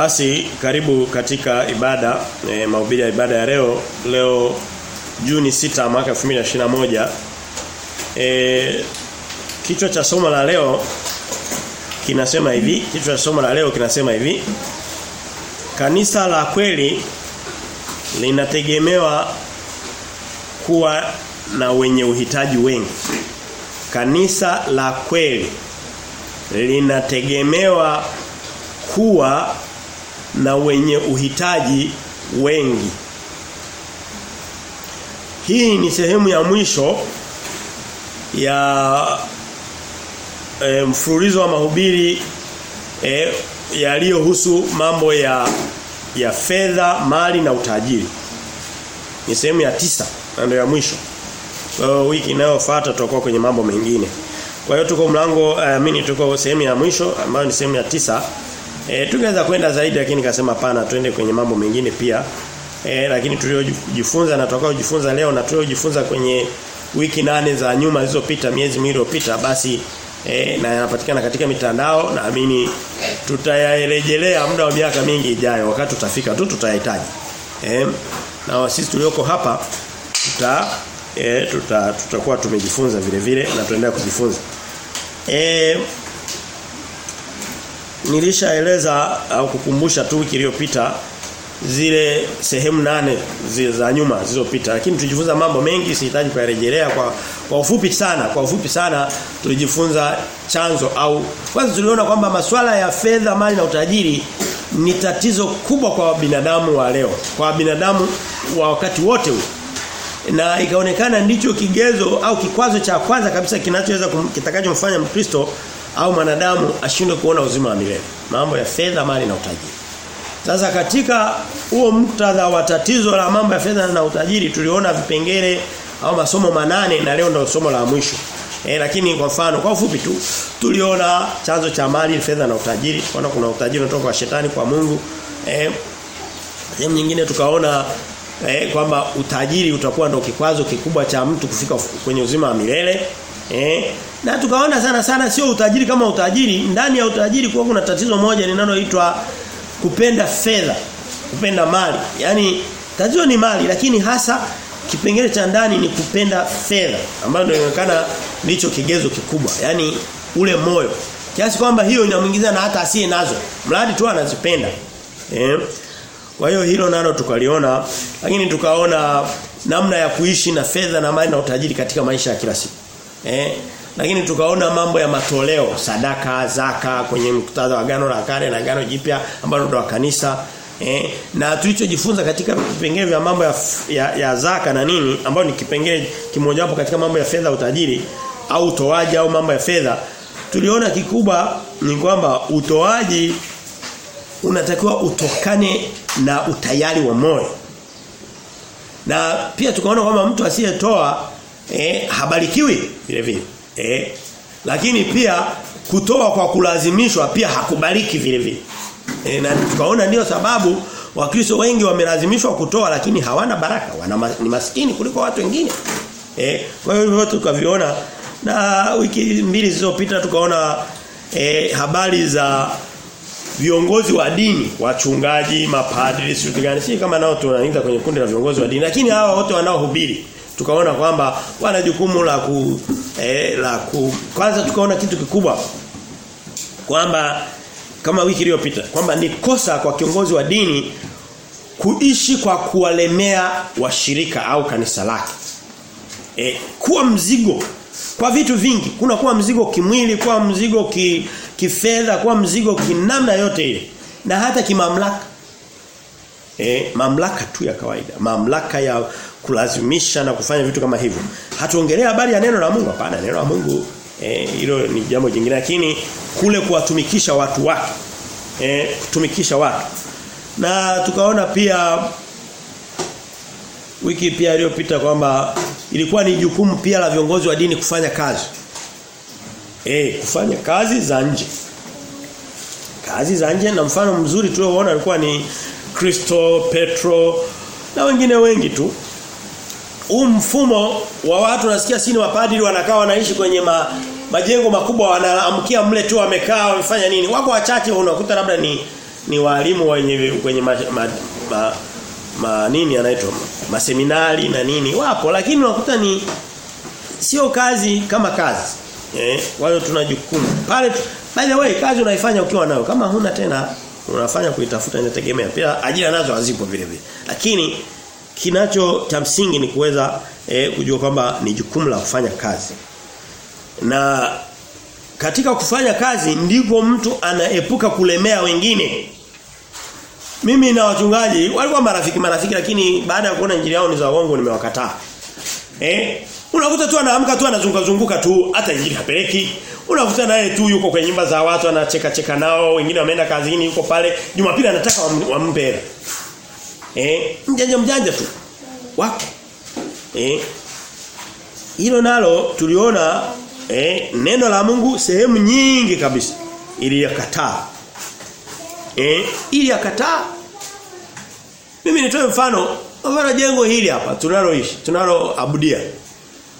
Basi karibu katika ibada e, mahubiri ya ibada ya leo leo Juni 6 mwaka 2021. Eh kichwa cha somo la leo kinasema hivi, kichwa cha somo la leo kinasema hivi. Kanisa la kweli linategemewa kuwa na wenye uhitaji wengi. Kanisa la kweli linategemewa kuwa na wenye uhitaji wengi. Hii ni sehemu ya mwisho ya e, mfululizo wa mahubiri e, yaliyohusu mambo ya ya fedha, mali na utajiri. Ni sehemu ya tisa na ndio ya mwisho. Kwa hiyo wiki inayofuata tutakuwa kwenye mambo mengine. Kwa hiyo tuko mlango uh, mimi tuko sehemu ya mwisho ambayo ni sehemu ya tisa. E, tungeweza kwenda zaidi lakini kasema pana twende kwenye mambo mengine pia. E, lakini tuliojifunza na tutakao kujifunza leo na tuliojifunza kwenye wiki nane za nyuma zilizopita miezi miwili iliyopita basi e, na yanapatikana katika mitandao naamini tutayarejelea muda wa miaka mingi ijayo wakati tutafika tu tutayahitaji. E, na sisi tulioko hapa tuta e, tuta tumejifunza vile vile na tuendelea kujifunza. E, nilishaeleza au kukumbusha tu wiki iliyopita zile sehemu nane zile za nyuma zilizopita. Lakini tujifunza mambo mengi sihitaji kuyarejelea kwa kwa ufupi sana. Kwa ufupi sana tulijifunza chanzo au kwanza tuliona kwamba masuala ya fedha mali na utajiri ni tatizo kubwa kwa binadamu wa leo kwa binadamu wa wakati wote huu. Na ikaonekana ndicho kigezo au kikwazo cha kwanza kabisa kinachoweza kitakachomfanya Mkristo au mwanadamu ashindwe kuona uzima wa milele mambo ya fedha mali na utajiri sasa katika huo muktadha wa tatizo la mambo ya fedha na utajiri tuliona vipengele au masomo manane na leo ndio somo la mwisho. E, lakini kwa mfano kwa ufupi tu tuliona chanzo cha mali fedha na utajiri. Tukaona kuna utajiri unatoka kwa shetani kwa Mungu. Eh sehemu nyingine tukaona eh, kwamba utajiri utakuwa ndio kikwazo kikubwa cha mtu kufika kwenye uzima wa milele. Eh na tukaona sana sana sio utajiri kama utajiri ndani ya utajiri kwa kuna tatizo moja linaloitwa kupenda fedha, kupenda mali. Yaani tatizo ni mali lakini hasa kipengele cha ndani ni kupenda fedha ambayo ndio inaonekana ndicho kigezo kikubwa. Yaani ule moyo. Kiasi kwamba hiyo inamuingiza na hata asiye nazo. Mradi tu anazipenda. Eh? Kwa hiyo hilo nalo tukaliona lakini tukaona namna ya kuishi na fedha na mali na utajiri katika maisha ya kila siku. Eh? Lakini tukaona mambo ya matoleo, sadaka, zaka kwenye mkutano wa gano la kale na gano jipya ambalo ndo kanisa. Eh, na tulichojifunza katika vipengele vya mambo ya, ya, ya zaka na nini ambayo ni kipengele kimojawapo katika mambo ya fedha utajiri au utoaji au mambo ya fedha tuliona kikubwa ni kwamba utoaji unatakiwa utokane na utayari wa moyo. Na pia tukaona kwamba mtu asiyetoa eh, habarikiwi vile vile. Eh, lakini pia kutoa kwa kulazimishwa pia hakubariki vile vile. E, na tukaona ndio sababu Wakristo wengi wamelazimishwa kutoa lakini hawana baraka, wana ni maskini kuliko watu wengine. Eh, kwa hiyo tukaviona na wiki mbili zilizopita tukaona eh, habari za viongozi wa dini, wachungaji, mapadri, sio gani, si kama nao tunaingiza kwenye kundi la viongozi wa dini, lakini hawa wote wanaohubiri tukaona kwamba wana jukumu la ku eh, la ku kwanza tukaona kitu kikubwa kwamba kama wiki iliyopita kwamba ni kosa kwa kiongozi wa dini kuishi kwa kuwalemea washirika au kanisa lake. E, kuwa mzigo kwa vitu vingi. Kuna kuwa mzigo kimwili, kuwa mzigo ki, kifedha, kuwa mzigo kinamna yote ile. Na hata kimamlaka. E, mamlaka tu ya kawaida. Mamlaka ya kulazimisha na kufanya vitu kama hivyo. Hatuongelea habari ya neno la Mungu hapana, neno la Mungu hilo e, ni jambo jingine lakini kule kuwatumikisha watu wake. Eh, kutumikisha watu. Na tukaona pia wiki pia iliyopita kwamba ilikuwa ni jukumu pia la viongozi wa dini kufanya kazi. Eh, kufanya kazi za nje. Kazi za nje na mfano mzuri tulioona alikuwa ni Kristo, Petro na wengine wengi tu. Huu mfumo wa watu nasikia sini mapadri wanakaa wanaishi kwenye ma, majengo makubwa wanaamkia mle tu wamekaa wamefanya nini? Wako wachache unakuta labda ni ni walimu wenye kwenye ma, ma, ma, ma nini anaitwa maseminari na nini wapo lakini unakuta ni sio kazi kama kazi. Eh, wale tuna jukumu. Pale by the way kazi unaifanya ukiwa nayo kama huna tena unafanya kuitafuta inategemea. Pia ajira nazo hazipo vile vile. Lakini kinacho cha msingi ni kuweza eh, kujua kwamba ni jukumu la kufanya kazi. Na katika kufanya kazi ndipo mtu anaepuka kulemea wengine. Mimi na wachungaji walikuwa marafiki marafiki lakini baada ya kuona injili yao ni za uongo nimewakataa. Eh? Unakuta tu anaamka tu anazunguka zunguka tu hata injili hapeleki. Unakuta naye tu yuko kwenye nyumba za watu anacheka cheka nao, wengine wameenda kazini yuko pale. Jumapili anataka wampe hela. Eh? Mjanja mjanja tu. Wako. Eh? Hilo nalo tuliona eh, neno la Mungu sehemu nyingi kabisa ili yakataa. Eh, ili yakataa. Mimi nitoe mfano, mfano jengo hili hapa tunaloishi, tunaloabudia.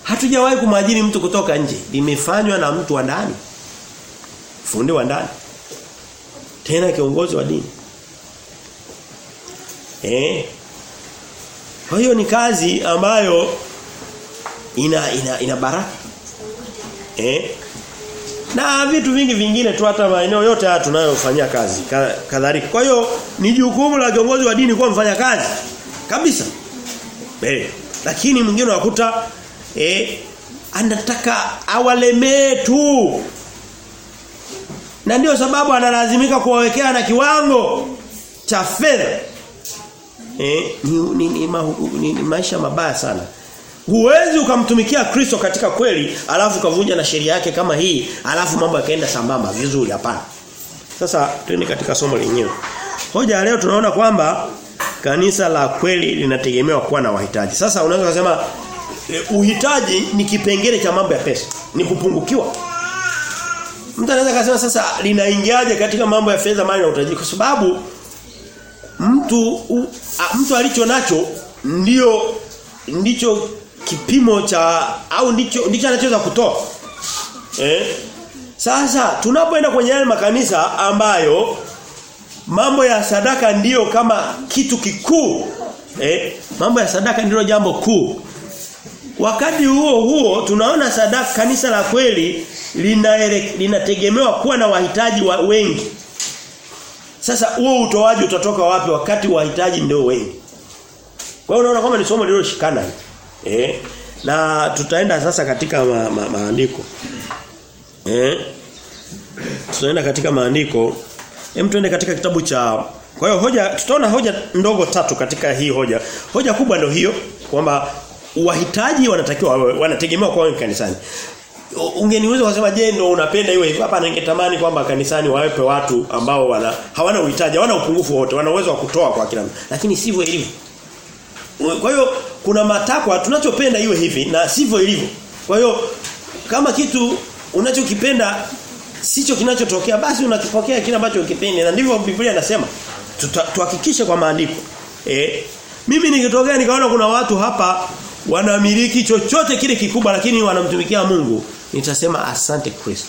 Hatujawahi kumwajiri mtu kutoka nje. Limefanywa na mtu wa ndani. Fundi wa ndani. Tena kiongozi wa dini. Eh? Kwa hiyo ni kazi ambayo ina ina ina baraka. Eh? Na vitu vingi vingine tu hata maeneo yote haya tunayofanyia kazi kadhalika. Kwa hiyo ni jukumu la kiongozi wa dini kuwa mfanya kazi kabisa. Eh. Lakini mwingine unakuta eh anataka awalemee tu. Na ndio sababu analazimika kuwawekea na kiwango cha fedha. Eh ni, ni, ni, ma, ni, ni maisha mabaya sana. Huwezi ukamtumikia Kristo katika kweli alafu kavunja na sheria yake kama hii alafu mambo yakaenda sambamba vizuri hapana. Sasa twende katika somo lenyewe. Hoja leo tunaona kwamba kanisa la kweli linategemewa kuwa na wahitaji. Sasa unaweza kusema uhitaji ni kipengele cha mambo ya pesa. Ni kupungukiwa. Mtu anaweza kusema sasa linaingiaje katika mambo ya fedha mali na utajiri kwa sababu mtu u, a, mtu alicho nacho ndio ndicho kipimo cha au ndicho ndicho anachoweza kutoa. Eh? Sasa tunapoenda kwenye yale makanisa ambayo mambo ya sadaka ndiyo kama kitu kikuu. Eh? Mambo ya sadaka ndilo jambo kuu. Wakati huo huo tunaona sadaka kanisa la kweli linategemewa lina kuwa na wahitaji wa wengi. Sasa huo utoaji utatoka wapi wakati wahitaji ndio wengi? Kwa hiyo unaona kama ni somo lililoshikana. Eh? Na tutaenda sasa katika ma, ma, maandiko. Eh? Tutaenda katika maandiko. Hem tuende katika kitabu cha Kwa hiyo hoja tutaona hoja ndogo tatu katika hii hoja. Hoja kubwa ndio hiyo kwamba wahitaji wanatakiwa wanategemewa kwa kanisani. Ungeniuliza kusema je ndio unapenda iwe hivyo hapa ningetamani kwamba kanisani wawepe watu ambao wana hawana uhitaji, hawana upungufu wote, wana uwezo wa kutoa kwa kila mtu. Lakini sivyo ilivyo. Kwa hiyo kuna matakwa tunachopenda iwe hivi na sivyo ilivyo. Kwa hiyo kama kitu unachokipenda sicho kinachotokea basi unakipokea kile ambacho ukipenda na ndivyo Biblia inasema. Tuhakikishe kwa maandiko. Eh mimi nikitokea nikaona kuna watu hapa wanamiliki chochote kile kikubwa lakini wanamtumikia Mungu, nitasema asante Kristo.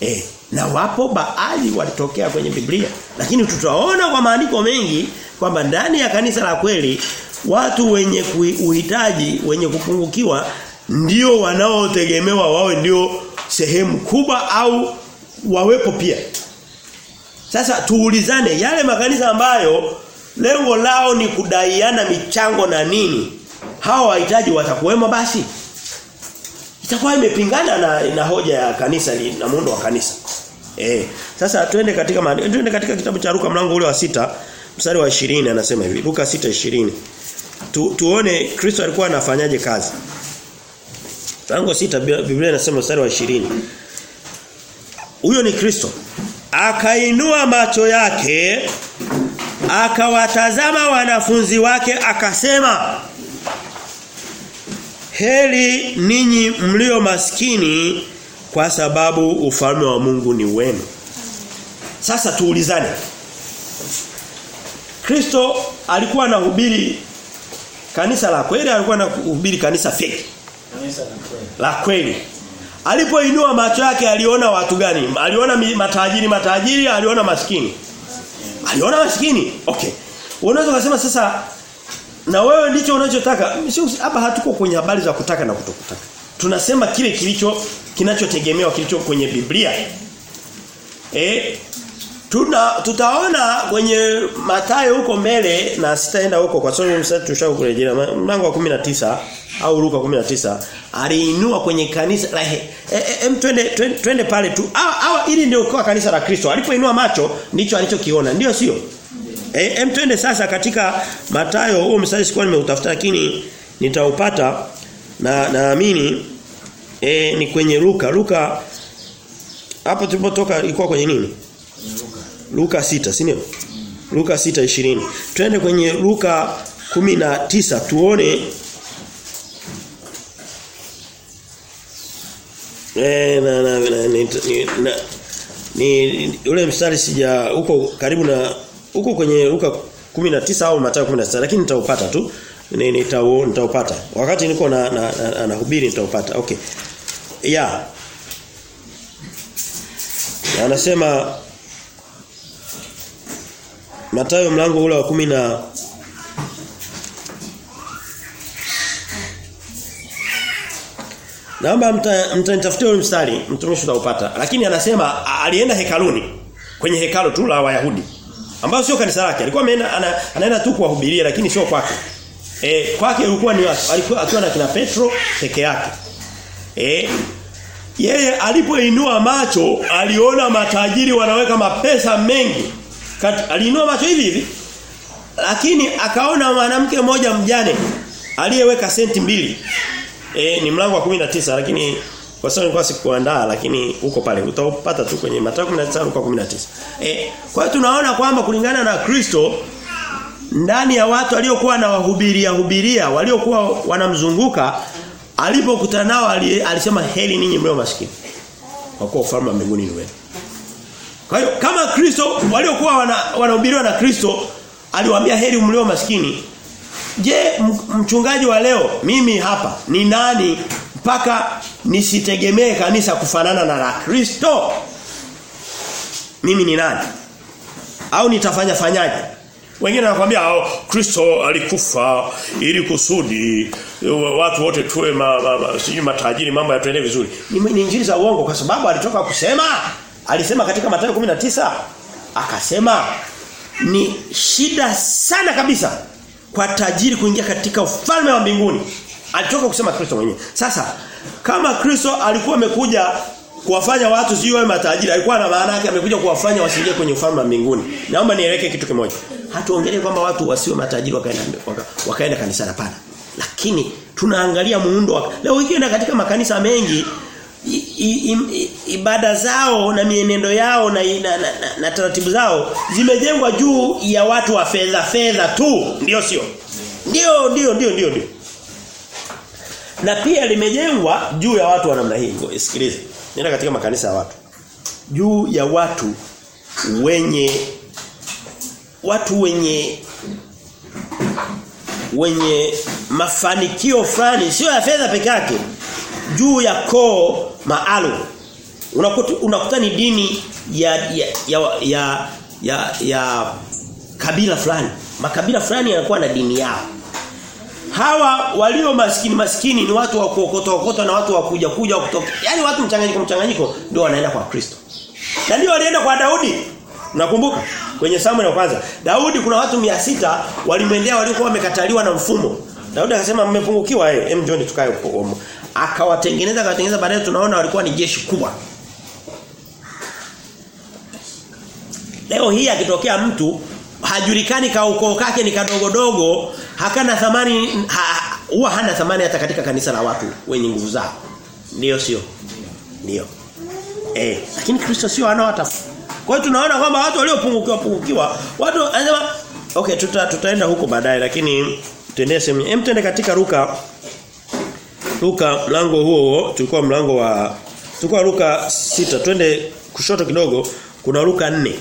Eh, na wapo baadhi walitokea kwenye Biblia, lakini tutaona kwa maandiko mengi kwamba ndani ya kanisa la kweli watu wenye uhitaji, wenye kupungukiwa ndio wanaotegemewa wawe ndio sehemu kubwa au wawepo pia. Sasa tuulizane yale makanisa ambayo lengo lao ni kudaiana michango na nini hawa wahitaji watakuwemo basi itakuwa imepingana na, na hoja ya kanisa na muundo wa kanisa. Eh sasa twende katika twende katika kitabu cha Luka mlango ule wa sita mstari wa 20 anasema hivi Luka 6:20 tu, tuone Kristo alikuwa anafanyaje kazi. Mlango sita Biblia inasema mstari wa 20 Huyo ni Kristo. Akainua macho yake akawatazama wanafunzi wake akasema Heri ninyi mlio maskini kwa sababu ufalme wa Mungu ni wenu. Sasa tuulizane. Kristo alikuwa anahubiri kanisa la kweli alikuwa anahubiri kanisa fake? Kanisa la kweli. La kweli. Alipoinua macho yake aliona watu gani? Aliona matajiri matajiri, aliona maskini. Aliona maskini. Okay. Unaweza kusema sasa na wewe ndicho unachotaka. Hapa hatuko kwenye habari za kutaka na kutokutaka. Tunasema kile kilicho kinachotegemewa kilicho kwenye Biblia. Eh tuna tutaona kwenye Mathayo huko mbele na sitaenda huko kwa sababu msasa tushakurejea mlango wa 19 au Luka 19 aliinua kwenye kanisa la he, e, twende, twende pale tu hawa ili ndio kwa kanisa la Kristo alipoinua macho ndicho alichokiona ndio sio eh em twende sasa katika Matayo huo mstari sikuwa nimeutafuta lakini nitaupata. Na naamini e, ni kwenye Luka. Luka hapo tulipotoka ilikuwa kwenye nini? Luka 6 si ndio? Luka 6:20 twende kwenye Luka 19 tuone. Eh na na, na ni, ni, na ni ule mstari sija huko karibu na huko kwenye Luka 19 au Mathayo 16 lakini nitaupata tu. Ni nitau, nitaupata. Wakati niko na na, na, na nitaupata. Okay. Yeah anasema Mathayo mlango ule wa kumi na Naomba mtanitafutie mta, mstari mtumishi utaupata. Lakini anasema alienda hekaluni kwenye hekalo tu la Wayahudi. Ambao sio kanisa lake. Alikuwa ameenda ana, anaenda tu kuwahubiria lakini sio kwake. Eh kwake ilikuwa ni. Alikuwa akiwa na kina Petro peke yake. Eh yeye alipoinua macho aliona matajiri wanaweka mapesa mengi. Aliinua macho hivi hivi. Lakini akaona mwanamke mmoja mjane aliyeweka senti mbili E, ni mlango wa 19 lakini kwa sababu nilikuwa sikuandaa lakini uko pale utaupata tu kwenye Mathayo 19 kwa 19. Eh kwa hiyo tunaona kwamba kulingana na Kristo ndani ya watu waliokuwa na wahubiria hubiria waliokuwa wanamzunguka alipokutana nao alisema heli ninyi mlio maskini. Kwa kuwa ufalme wa mbinguni ni wenu. Kwa hiyo kama Kristo waliokuwa wanahubiriwa na Kristo aliwaambia heli mlio maskini Je, mchungaji wa leo mimi hapa ni nani mpaka nisitegemee kanisa kufanana na la Kristo? Mimi ni nani? Au nitafanya fanyaje? Wengine wanakuambia oh, Kristo alikufa ili kusudi watu wote tuwe ma, ma, ma, sijui matajiri mambo yatende vizuri. Ni, ni injili za uongo kwa sababu alitoka kusema alisema katika Mathayo 19 akasema ni shida sana kabisa kwa tajiri kuingia katika ufalme wa mbinguni. Alitoka kusema Kristo mwenyewe. Sasa kama Kristo alikuwa amekuja kuwafanya watu sio wawe matajiri, alikuwa na maana yake amekuja kuwafanya wasiingie kwenye ufalme wa mbinguni. Naomba nieleke kitu kimoja. Hatuongelee kwamba watu wasiwe matajiri wakaenda waka, wakaenda kanisani hapana. Lakini tunaangalia muundo wa leo ukienda katika makanisa mengi I, i, i, ibada zao na mienendo yao na, na, na, na, na taratibu zao zimejengwa juu ya watu wa fedha fedha tu ndio sio ndio ndio ndio ndio ndio na pia limejengwa juu ya watu wa namna hii. Sikiliza nenda katika makanisa ya watu. Juu ya watu wenye watu wenye wenye mafanikio fulani sio ya fedha peke yake juu ya koo maalum. Unakuta unakuta ni dini ya ya ya ya, ya, ya kabila fulani. Makabila fulani yanakuwa na dini yao hawa walio maskini maskini ni watu wa kuokota okota na watu wa kuja kuja kutoka yani watu mchanganyiko mchanganyiko ndio wanaenda kwa Kristo na ndio walienda kwa Daudi Unakumbuka? Kwenye Samuel ya kwanza, Daudi kuna watu 600 walimwendea waliokuwa wamekataliwa na mfumo. Daudi akasema mmepungukiwa eh, hey, John tukae huko. Akawatengeneza akawatengeneza baadaye tunaona walikuwa ni jeshi kubwa. Leo hii akitokea mtu hajulikani kaukoo kake ni kadogodogo, hakana thamani huwa ha, hana thamani hata katika kanisa la watu wenye nguvu zao. Ndio sio? Ndio. Eh, lakini Kristo sio anawatafu. Kwa hiyo tunaona kwamba watu waliopungukiwa pungukiwa, watu anasema okay tuta, tutaenda huko baadaye lakini tuendee sehemu. Hem tuende katika Luka Luka mlango huo tulikuwa mlango wa tulikuwa Luka sita twende kushoto kidogo kuna Luka 4.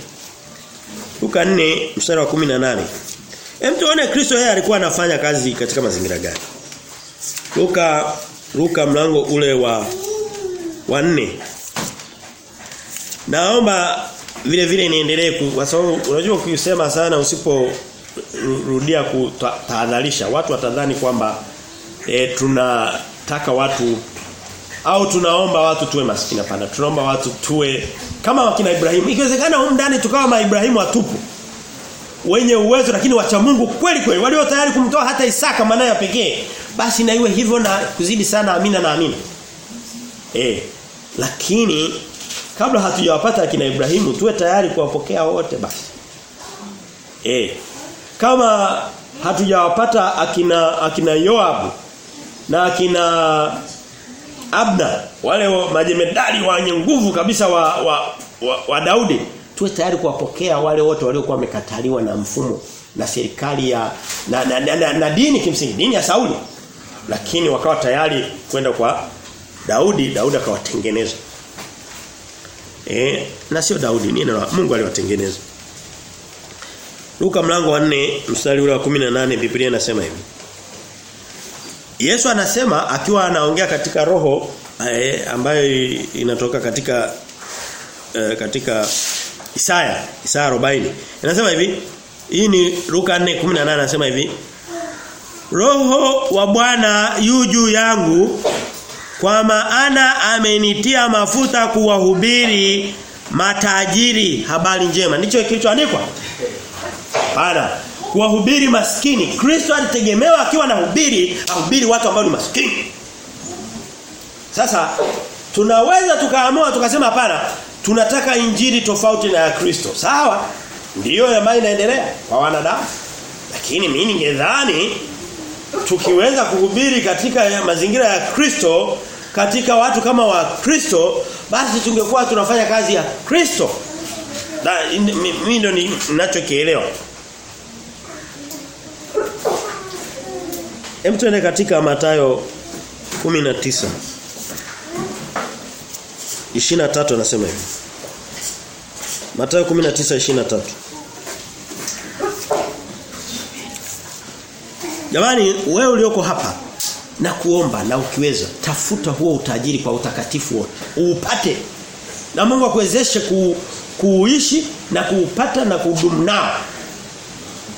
Luka 4 mstari wa 18. Hem tuone Kristo yeye alikuwa anafanya kazi katika mazingira gani. Luka Luka mlango ule wa wa 4. Naomba vile vile niendelee kwa sababu unajua ukisema sana usipo rudia kutahadharisha watu watadhani kwamba e, tunataka watu au tunaomba watu tuwe maskini hapana tunaomba watu tuwe kama wakina Ibrahimu ikiwezekana huko ndani tukawa maibrahimu watupu wenye uwezo lakini wacha Mungu kweli kweli walio tayari kumtoa hata Isaka maana ya pekee basi na iwe hivyo na kuzidi sana amina na amina. Eh lakini kabla hatujawapata akina Ibrahimu tuwe tayari kuwapokea wote basi. Eh kama hatujawapata akina akina Yoabu na akina Abna wale wa majemedali wenye nguvu kabisa wa, wa, wa, wa Daudi. Tuwe tayari kuwapokea wale wote waliokuwa wamekataliwa na mfumo na serikali ya na, na, na, na, na dini kimsingi dini ya Sauli. Lakini wakawa tayari kwenda kwa Daudi Daudi akawatengeneza. Eh na sio Daudi ni neno Mungu aliwatengeneza. Luka mlango wa 4 mstari ule wa 18 Biblia inasema hivi Yesu anasema akiwa anaongea katika roho e, ambayo inatoka katika e, katika Isaya Isaya 40 inasema hivi hii ni Luka 4:18 anasema hivi Roho wa Bwana yu juu yangu kwa maana amenitia mafuta kuwahubiri matajiri habari njema. Ndicho kilichoandikwa. Hapana kuwahubiri maskini. Kristo alitegemewa akiwa anahubiri ahubiri watu ambao ni maskini. Sasa tunaweza tukaamua tukasema hapana tunataka injili tofauti na ya Kristo. Sawa ndiyo ambayo inaendelea kwa wanadamu. Lakini mimi ningedhani tukiweza kuhubiri katika mazingira ya Kristo katika watu kama wa Kristo basi tungekuwa tunafanya kazi ya Kristo. Mimi ndio ninachokielewa Hem tuende katika Mathayo 19 23 anasema hivi. Mathayo 19:23. Jamani wewe ulioko hapa na kuomba na ukiweza tafuta huo utajiri kwa utakatifu wote uupate na Mungu akuwezeshe ku, kuuishi na kuupata na kudumu nao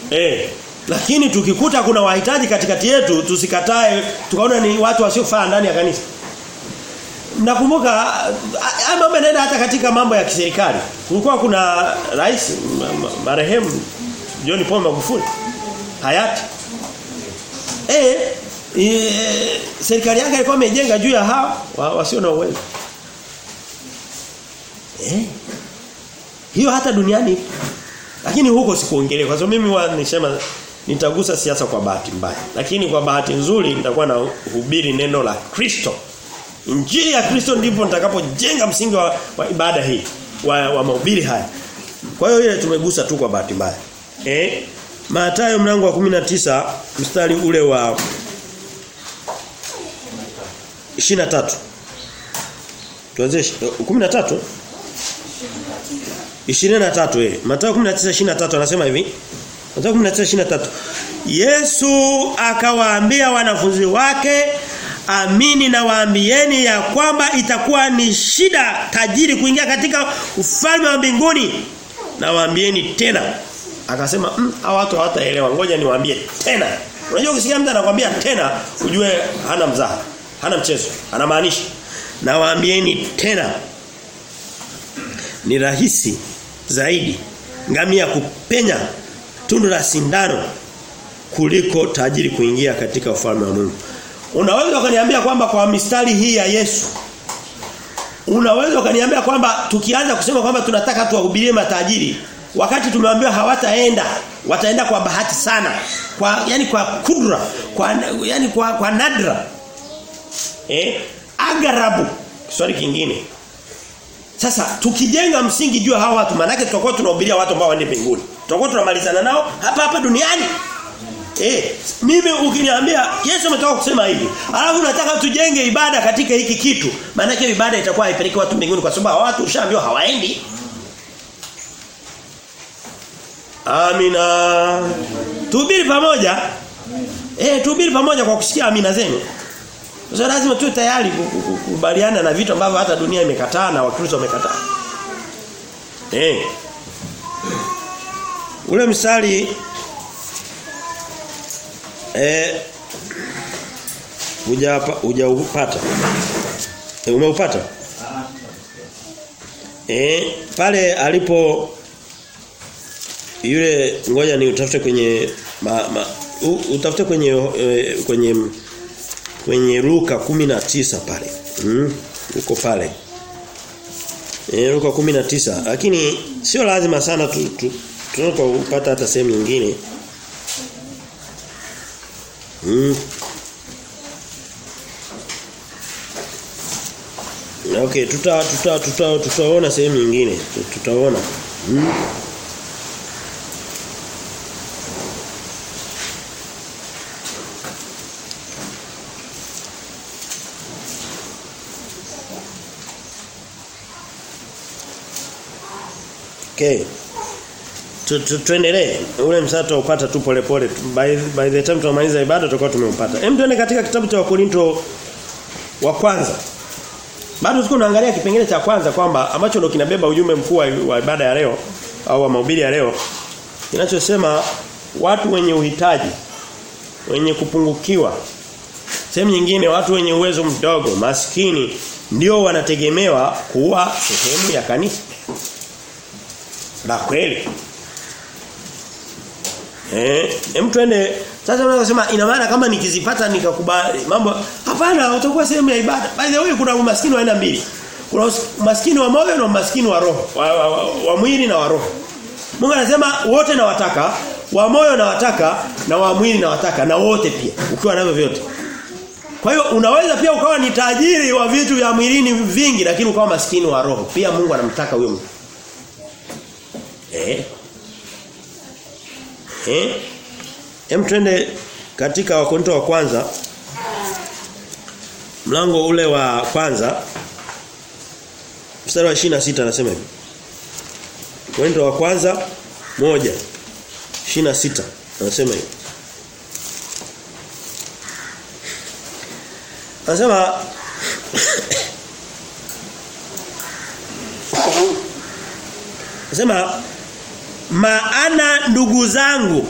eh lakini tukikuta kuna wahitaji katikati yetu tusikatae tukaona ni watu wasiofaa ndani ya kanisa Nakumbuka haya mambo hata katika mambo ya kiserikali. Kulikuwa kuna rais marehemu John Pombe Magufuli hayati. Eh e, serikali yake ilikuwa imejenga juu ya hao wasio na uwezo. Eh hiyo hata duniani lakini huko sikuongelea kwa sababu mimi nisema nitagusa siasa kwa bahati mbaya lakini kwa bahati nzuri nitakuwa na hubiri neno la Kristo Injili ya Kristo ndipo nitakapojenga msingi wa, wa ibada hii wa, wa mahubiri haya. Kwa hiyo ile tumegusa tu kwa bahati mbaya. Eh? Mathayo mlango wa 19 mstari ule wa 23. Tuanze 13 23 eh. Mathayo 19:23 anasema hivi. Mathayo 19:23. Yesu akawaambia wanafunzi wake Amini na waambieni ya kwamba itakuwa ni shida tajiri kuingia katika ufalme wa mbinguni. Na waambieni tena. Akasema, "Mm, hawa watu hawataelewa. Ngoja niwaambie tena." Unajua ukisikia mtu anakuambia tena, ujue hana mzaha, hana mchezo, anamaanisha. Na waambieni tena. Ni rahisi zaidi ngamia kupenya tundu la sindano kuliko tajiri kuingia katika ufalme wa Mungu. Unaweza ukaniambia kwamba kwa mistari hii ya Yesu Unaweza ukaniambia kwamba tukianza kusema kwamba tunataka tuwahubirie matajiri wakati tumeambiwa hawataenda wataenda kwa bahati sana kwa yani kwa kudra kwa yani kwa kwa nadra. Eh? Agarabu. Swali kingine sasa tukijenga msingi juu hawa watu manake tutakuwa tunahubiria watu ambao waende mbinguni tutakuwa tunamalizana nao hapa hapa duniani Eh, mimi ukiniambia Yesu ametoka kusema hivi. Alafu nataka tujenge ibada katika hiki kitu. Maana yake ibada itakuwa haipeleki watu mbinguni kwa sababu watu ushaambiwa hawaendi. Amina. Tuhubiri pamoja. Eh, tuhubiri pamoja kwa kusikia amina zenu. Sasa lazima tuwe tayari kukubaliana na vitu ambavyo hata dunia imekataa na Wakristo wamekataa. Eh. Ule msali eh hujapa hujaupata. E, umeupata? Eh pale alipo yule ngoja ni utafute kwenye ma, ma, u, utafute kwenye e, kwenye kwenye Luka 19 pale. Mm, uko pale. E, Luka 19 lakini sio lazima sana tu, tu tunapopata hata sehemu nyingine. Mm. Okay, tuta tuta tuta tutaona sehemu nyingine. Tutaona. Mm. Okay. Tu, tu, tuendelee. Ule msato upata tu polepole. By, by the time tunamaliza ibada tutakuwa tumeupata. Hem tuende katika kitabu cha Wakorinto wa kwanza. Bado tuko tunaangalia kipengele cha kwanza kwamba ambacho ndio kinabeba ujumbe mkuu wa ibada ya leo au wa mahubiri ya leo. Kinachosema watu wenye uhitaji, wenye kupungukiwa. Sehemu nyingine watu wenye uwezo mdogo, maskini ndio wanategemewa kuwa sehemu ya kanisa. Na kweli. Eh, hem twende sasa unaweza kusema ina maana kama nikizipata nikakubali mambo hapana utakuwa sehemu ya ibada. By the way kuna umaskini wa aina mbili. Kuna umaskini wa moyo na umaskini wa roho, wa, wa, wa, wa mwili na wa roho. Mungu anasema wote nawataka, wa moyo nawataka na wa mwili nawataka na wote pia ukiwa navyo vyote. Kwa hiyo unaweza pia ukawa ni tajiri wa vitu vya mwilini vingi lakini ukawa maskini wa roho. Pia Mungu anamtaka huyo mtu. Eh? Eh? Hem twende katika Wakorintho wa kwanza mlango ule wa kwanza mstari wa 26 anasema hivi. Wakorintho wa kwanza moja 26 anasema hivi. Anasema Anasema maana ndugu zangu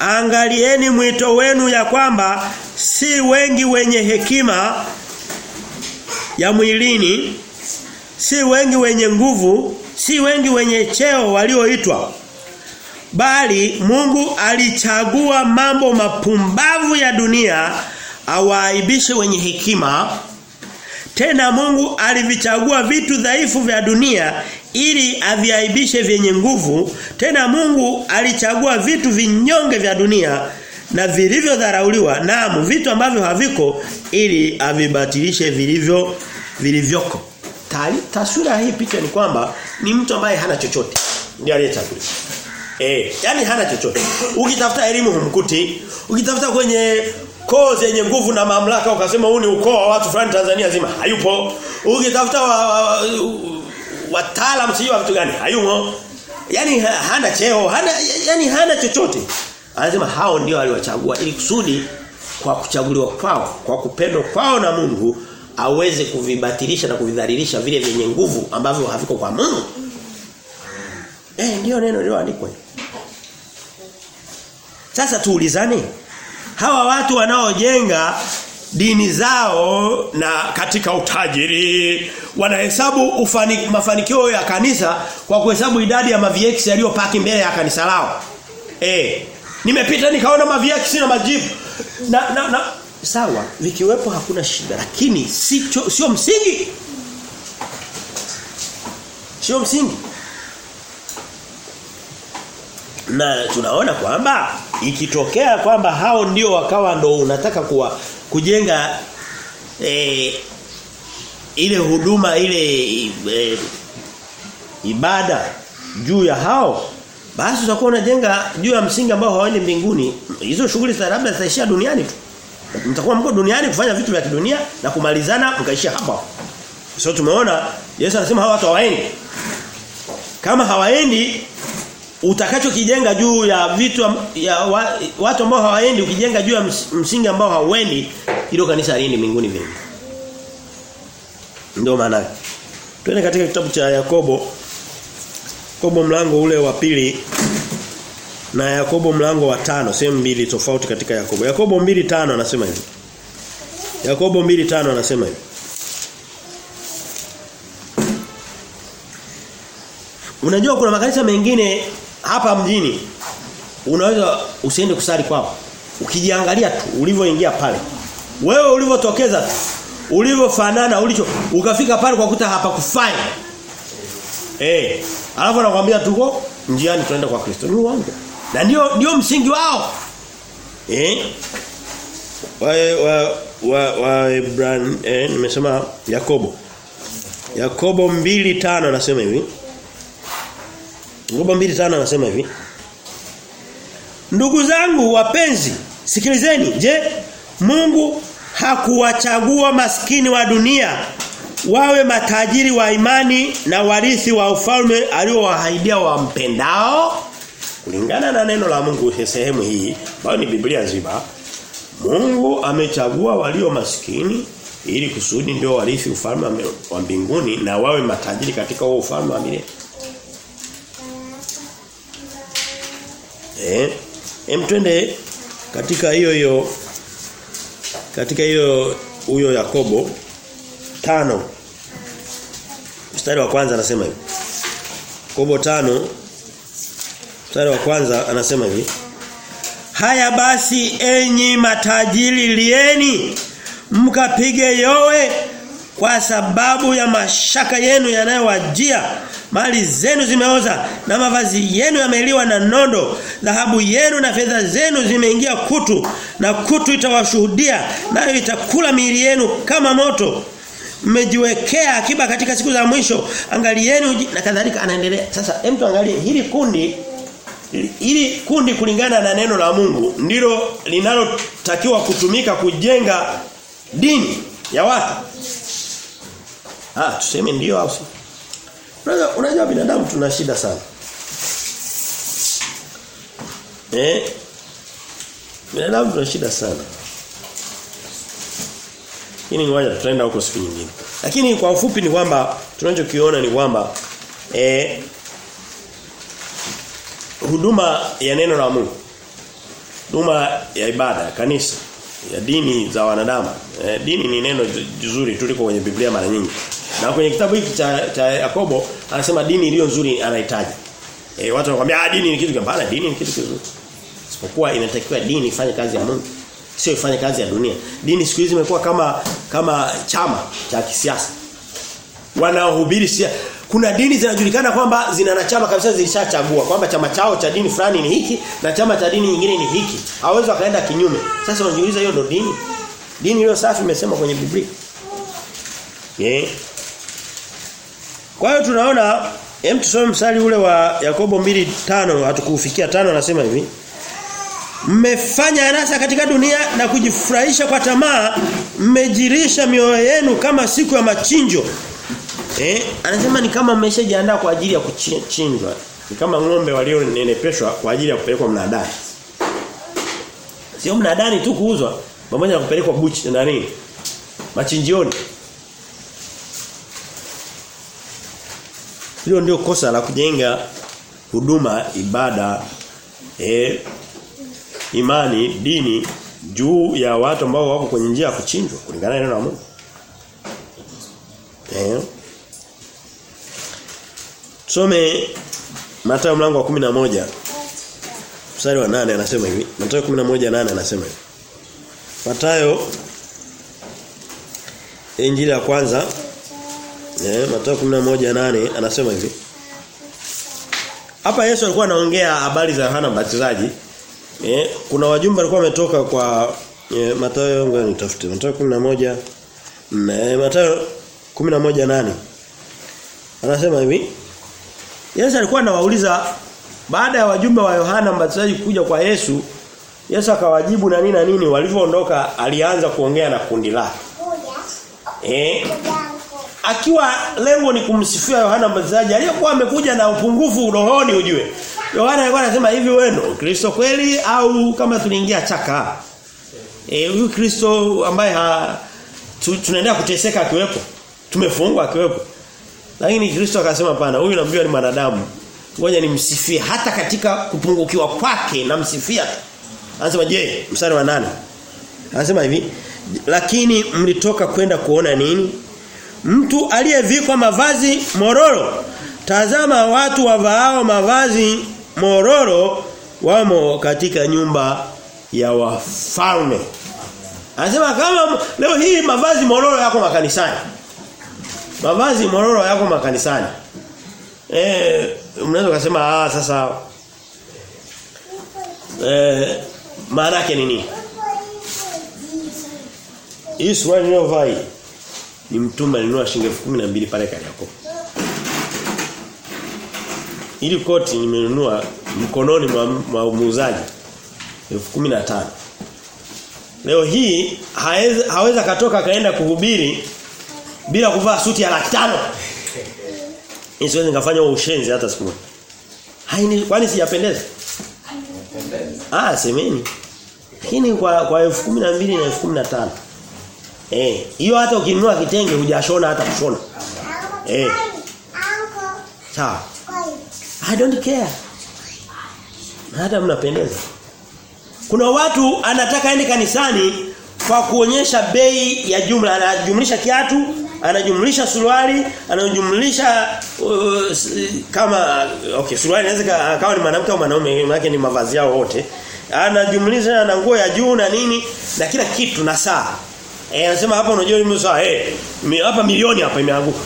angalieni mwito wenu ya kwamba si wengi wenye hekima ya mwilini si wengi wenye nguvu si wengi wenye cheo walioitwa bali Mungu alichagua mambo mapumbavu ya dunia awaibishe wenye hekima. Tena Mungu alivichagua vitu dhaifu vya dunia ili aviaibishe vyenye nguvu. Tena Mungu alichagua vitu vinyonge vya dunia na vilivyodharauliwa, naam vitu ambavyo haviko ili avibatilishe vilivyo vilivyoko. Taswira hii picha ni kwamba ni mtu ambaye hana chochote. Ndiye aliyechaguliwa. Eh, yani hana chochote. Ukitafuta elimu humkuti, ukitafuta kwenye koo zenye nguvu na mamlaka ukasema huu ni ukoo wa watu fulani Tanzania zima hayupo ukitafuta wa, wa, wa, sio vitu gani hayumo. Yani hana cheo hana yani hana chochote. Anasema hao ndio aliwachagua ili kusudi kwa kuchaguliwa kwao kwa kupendwa kwao na Mungu aweze kuvibatilisha na kuvidhalilisha vile vyenye nguvu ambavyo haviko kwa Mungu. Eh ndio neno lililoandikwa. Sasa tuulizane hawa watu wanaojenga dini zao na katika utajiri wanahesabu mafanikio ya kanisa kwa kuhesabu idadi ya maviex yaliyopaki mbele ya kanisa lao. Eh, nimepita nikaona maviex na majibu. Na, na, na sawa, vikiwepo hakuna shida lakini si sio msingi. Sio msingi. Na tunaona kwamba ikitokea kwamba hao ndio wakawa ndo unataka kuwa kujenga e, ile huduma ile e, ibada juu ya hao basi utakuwa unajenga juu ya msingi ambao hawaendi mbinguni. Hizo shughuli za labda zitaishia duniani tu. Mtakuwa mko duniani kufanya vitu vya kidunia na kumalizana mkaishia hapa. Sio tumeona Yesu anasema hawa watu hawaendi. Kama hawaendi utakachokijenga juu ya vitu ya wa, watu ambao hawaendi ukijenga juu ya msingi ambao hauendi hilo kanisa haliendi mbinguni vipi ndio maana twende katika kitabu cha Yakobo Yakobo mlango ule wa pili na Yakobo mlango wa tano sehemu mbili tofauti katika Yakobo. Yakobo 2:5 anasema hivi. Yakobo 2:5 anasema hivi. Unajua kuna makanisa mengine hapa mjini unaweza usiende kusali kwao. Ukijiangalia tu ulivyoingia pale. Wewe ulivyotokeza tu ulivyofanana ulicho ukafika pale kwa kuta hapa kufai. Eh, alafu anakuambia tuko njiani tunaenda kwa Kristo. Ni uongo. Na ndio ndio msingi wao. Eh? Wa wa wa, wa Ibrahim eh nimesema Yakobo. Yakobo 2:5 anasema hivi. Yakobo 2:5 anasema hivi. Ndugu zangu wapenzi, sikilizeni. Je, Mungu hakuwachagua maskini wa dunia wawe matajiri wa imani na warithi wa ufalme aliowaahidia wampendao? Kulingana na neno la Mungu sehemu hii, ambayo ni Biblia nzima, Mungu amechagua walio maskini ili kusudi ndio warithi ufalme wa mbinguni na wawe matajiri katika huo ufalme wa milele. Eh, hem twende katika hiyo hiyo katika hiyo huyo Yakobo tano mstari wa kwanza anasema hivi. Yakobo tano mstari wa kwanza anasema hivi. Haya basi enyi matajiri lieni mkapige yowe kwa sababu ya mashaka yenu yanayowajia mali zenu zimeoza na mavazi yenu yameliwa na nondo. Dhahabu yenu na fedha zenu zimeingia kutu na kutu itawashuhudia nayo itakula miili yenu kama moto. Mmejiwekea akiba katika siku za mwisho. Angalieni na kadhalika anaendelea. Sasa hem tuangalie hili kundi ili kundi kulingana na neno la Mungu ndilo linalotakiwa kutumika kujenga dini ya watu. Ah tuseme ndio au si Unajua, unajua binadamu tuna shida sana. Eh? Binadamu tuna shida sana. Hili ngoja tutaenda huko siku nyingine. Lakini kwa ufupi ni kwamba tunachokiona ni kwamba eh huduma ya neno la Mungu. Huduma ya ibada, kanisa, ya dini za wanadamu. Eh, dini ni neno zuri tuliko kwenye Biblia mara nyingi. Na kwenye kitabu hiki cha, cha Yakobo anasema dini iliyo nzuri anahitaji. E, watu wanakuambia ah dini ni kitu kibaya, dini ni kitu kizuri. Isipokuwa inatakiwa dini ifanye kazi ya Mungu, sio ifanye kazi ya dunia. Dini siku hizi imekuwa kama kama chama cha kisiasa. Wanaohubiri sia kuna dini zinajulikana kwamba zina na chama kabisa zilishachagua kwamba chama chao cha dini fulani ni hiki na chama cha dini nyingine ni hiki. Hawezi wakaenda kinyume. Sasa unajiuliza hiyo ndio dini? Dini iliyo safi imesema kwenye Biblia. Yeah. Kwa hiyo tunaona hem tusome msali ule wa Yakobo 2:5 hatukufikia 5 anasema hivi. Mmefanya anasa katika dunia na kujifurahisha kwa tamaa, mmejirisha mioyo yenu kama siku ya machinjo. Eh, anasema ni kama mmeshajiandaa kwa ajili ya kuchinjwa. Ni kama ng'ombe walionenepeshwa kwa ajili ya kupelekwa mnadani. Sio mnadani tu kuuzwa, pamoja na kupelekwa buchi na nini? Machinjioni. Hilo ndio kosa la kujenga huduma, ibada, eh, imani, dini juu ya watu ambao wako kwenye njia ya kuchinjwa kulingana na neno la Mungu. Eh. Tusome Mathayo mlango wa 11 mstari wa 8 anasema hivi. Mathayo 11:8 anasema hivi. Mathayo Injili ya kwanza Eh, Mathayo 11:8 anasema hivi. Hapa Yesu alikuwa anaongea habari za Yohana Mbatizaji. Eh, kuna wajumbe walikuwa wametoka kwa eh, Mathayo ngoja nitafute. Mathayo 11 eh, Mathayo 11:8. Anasema hivi. Yesu alikuwa anawauliza baada ya wajumbe wa Yohana Mbatizaji kuja kwa Yesu, Yesu akawajibu na nini na nini walivyoondoka alianza kuongea na kundi lake. Eh? akiwa lengo ni kumsifia Yohana Mbatizaji aliyekuwa amekuja na upungufu rohoni ujue. Yohana alikuwa anasema hivi weno Kristo kweli au kama tuliingia chaka. Eh huyu Kristo ambaye ha tu, tunaendelea kuteseka akiwepo. Tumefungwa akiwepo. Lakini Kristo akasema pana huyu namjua ni mwanadamu. ngoja nimsifie hata katika kupungukiwa kwake namsifia. Anasema je, mstari wa nane Anasema hivi, lakini mlitoka kwenda kuona nini? Mtu aliyevikwa mavazi mororo. Tazama watu wavaao mavazi mororo wamo katika nyumba ya wafalme. Anasema kama leo hii mavazi mororo yako makanisani. Mavazi mororo yako makanisani. Eh unaweza kusema ah sasa eh maana yake ni nini? Hii suruali ninayovaa hii ni mtumba alinua shilingi 12 pale Kariakoo. Ili koti nimenunua mkononi mwa, muuzaji 1015. Leo hii haweza katoka kaenda kuhubiri bila kuvaa suti ya laki tano. Nisiwezi nikafanya ushenzi hata siku moja. Haini kwani sijapendeza? Ah, semeni. Lakini kwa kwa 1012 na 1015. Eh, hiyo hata ukinunua kitenge hujashona hata kushona. Eh. Sawa. I don't care. Hata mnapendeza. Kuna watu anataka aende kanisani kwa kuonyesha bei ya jumla anajumlisha kiatu, anajumlisha suruali, anajumlisha uh, kama okay suruali inaweza akawa ni mwanamke au mwanaume maana ni mavazi yao wote. Anajumlisha na nguo ya juu na nini na kila kitu na saa. Eh anasema hapa unajua ni saa eh hapa milioni hapa imeanguka.